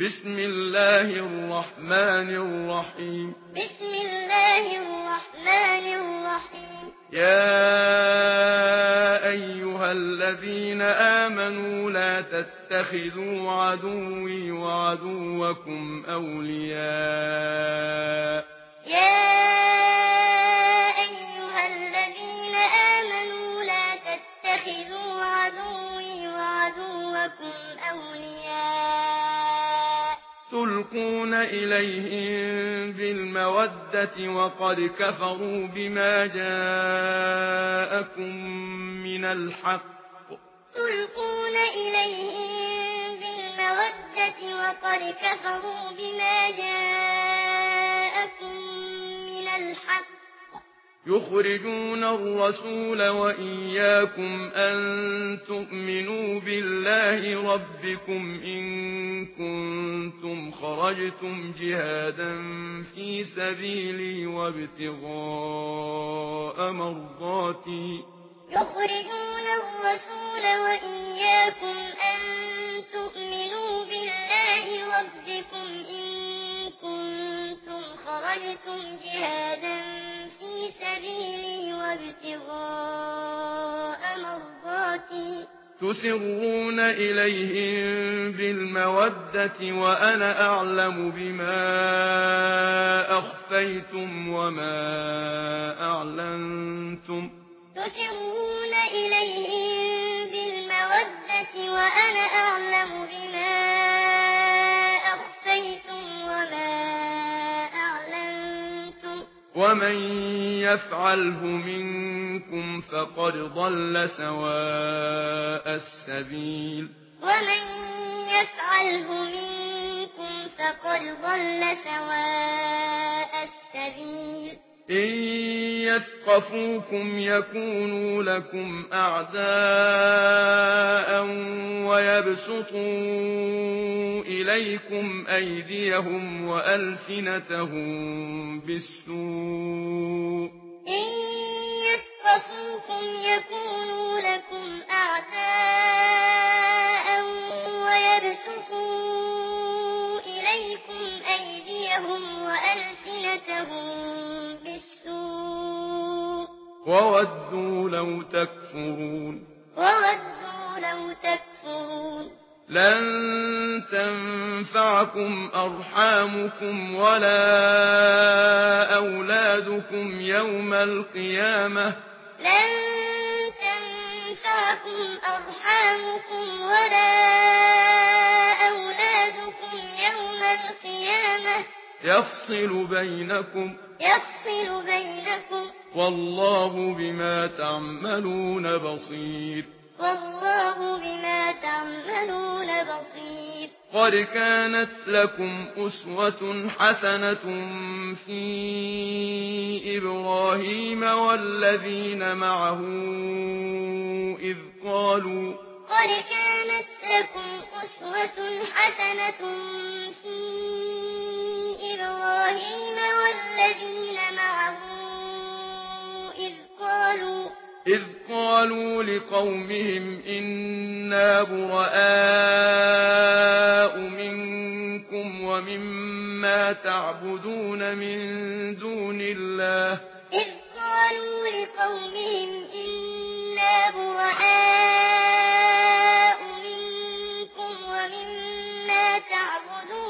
بسم الله الرحمن الرحيم بسم الله الرحمن الرحيم يا ايها الذين آمنوا لا تتخذوا عدوي وعدوكم اولياء يا تلقون إليهم بالمودة وقد كفروا بما جاءكم من الحق. تلقون إليهم بالمودة وقد كفروا بما جاءكم من الحق. يخرجون الرسول وإياكم أن تؤمنوا بالله ربكم إن كنتم خرجتم جهادا في سبيلي وابتغاء مرضاتي. يخرجون الرسول وإياكم أن تؤمنوا بالله ربكم إن كنتم خرجتم جهادا تسرون إليهم بالمودة وأنا أعلم بما أخفيتم وما أعلنتم. تسرون إليهم بالمودة وأنا أعلم بما أخفيتم ومن يفعله منكم فقد ضل سواء السبيل ومن يفعله منكم فقد ضل سواء السبيل يثقفوكم يكونوا لكم أعداء ويبسطوا إليكم أيديهم وألسنتهم بالسوء إن يثقفوكم يكونوا لكم أعداء ويبسطوا إليكم أيديهم وألسنتهم بالسوء وودوا لو تكفرون وودوا لو تكفرون لن تنفعكم ارحامكم ولا اولادكم يوم القيامه لن تنفعكم ارحامكم ولا اولادكم يوم القيامه يفصل بينكم يفصل بينكم. والله بما تعملون بصير. والله بما تعملون بصير. قد كانت لكم أسوة حسنة في إبراهيم والذين معه إذ قالوا قد كانت لكم أسوة حسنة في إبراهيم والذين معه إذ قالوا إذ قالوا لقومهم إنا براء منكم ومما تعبدون من دون الله إذ قالوا لقومهم إنا براء منكم ومما تعبدون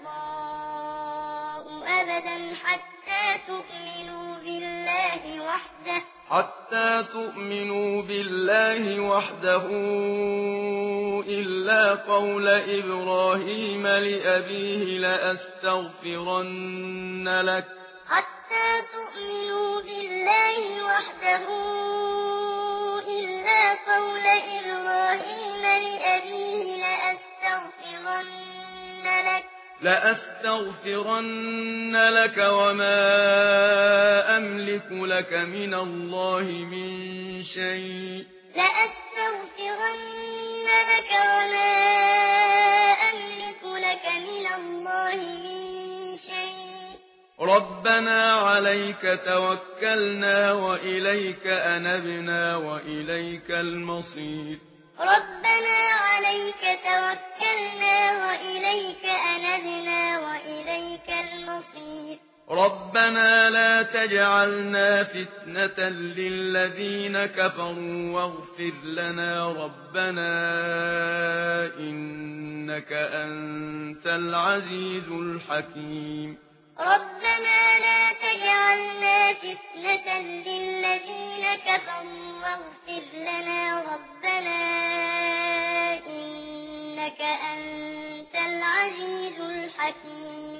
أبدا حتى تؤمنوا بالله وحده حتى تؤمنوا بالله وحده إلا قول إبراهيم لأبيه لأستغفرن لك حتى تؤمنوا بالله وحده إلا قول إبراهيم لأبيه لأستغفرن لأستغفرن لك وما أملك لك من الله من شيء. لأستغفرن لك وما أملك لك من الله من شيء. ربنا عليك توكلنا وإليك أنبنا وإليك المصير. ربنا عليك توكلنا وإليك أَخْرَجْنَا وَإِلَيْكَ الْمَصِيرُ رَبَّنَا لَا تَجْعَلْنَا فِتْنَةً لِّلَّذِينَ كَفَرُوا وَاغْفِرْ لَنَا رَبَّنَا إِنَّكَ أَنتَ الْعَزِيزُ الْحَكِيمُ رَبَّنَا لَا تَجْعَلْنَا فِتْنَةً لِّلَّذِينَ كَفَرُوا وَاغْفِرْ لَنَا رَبَّنَا إنك أنت العزيز الحكيم.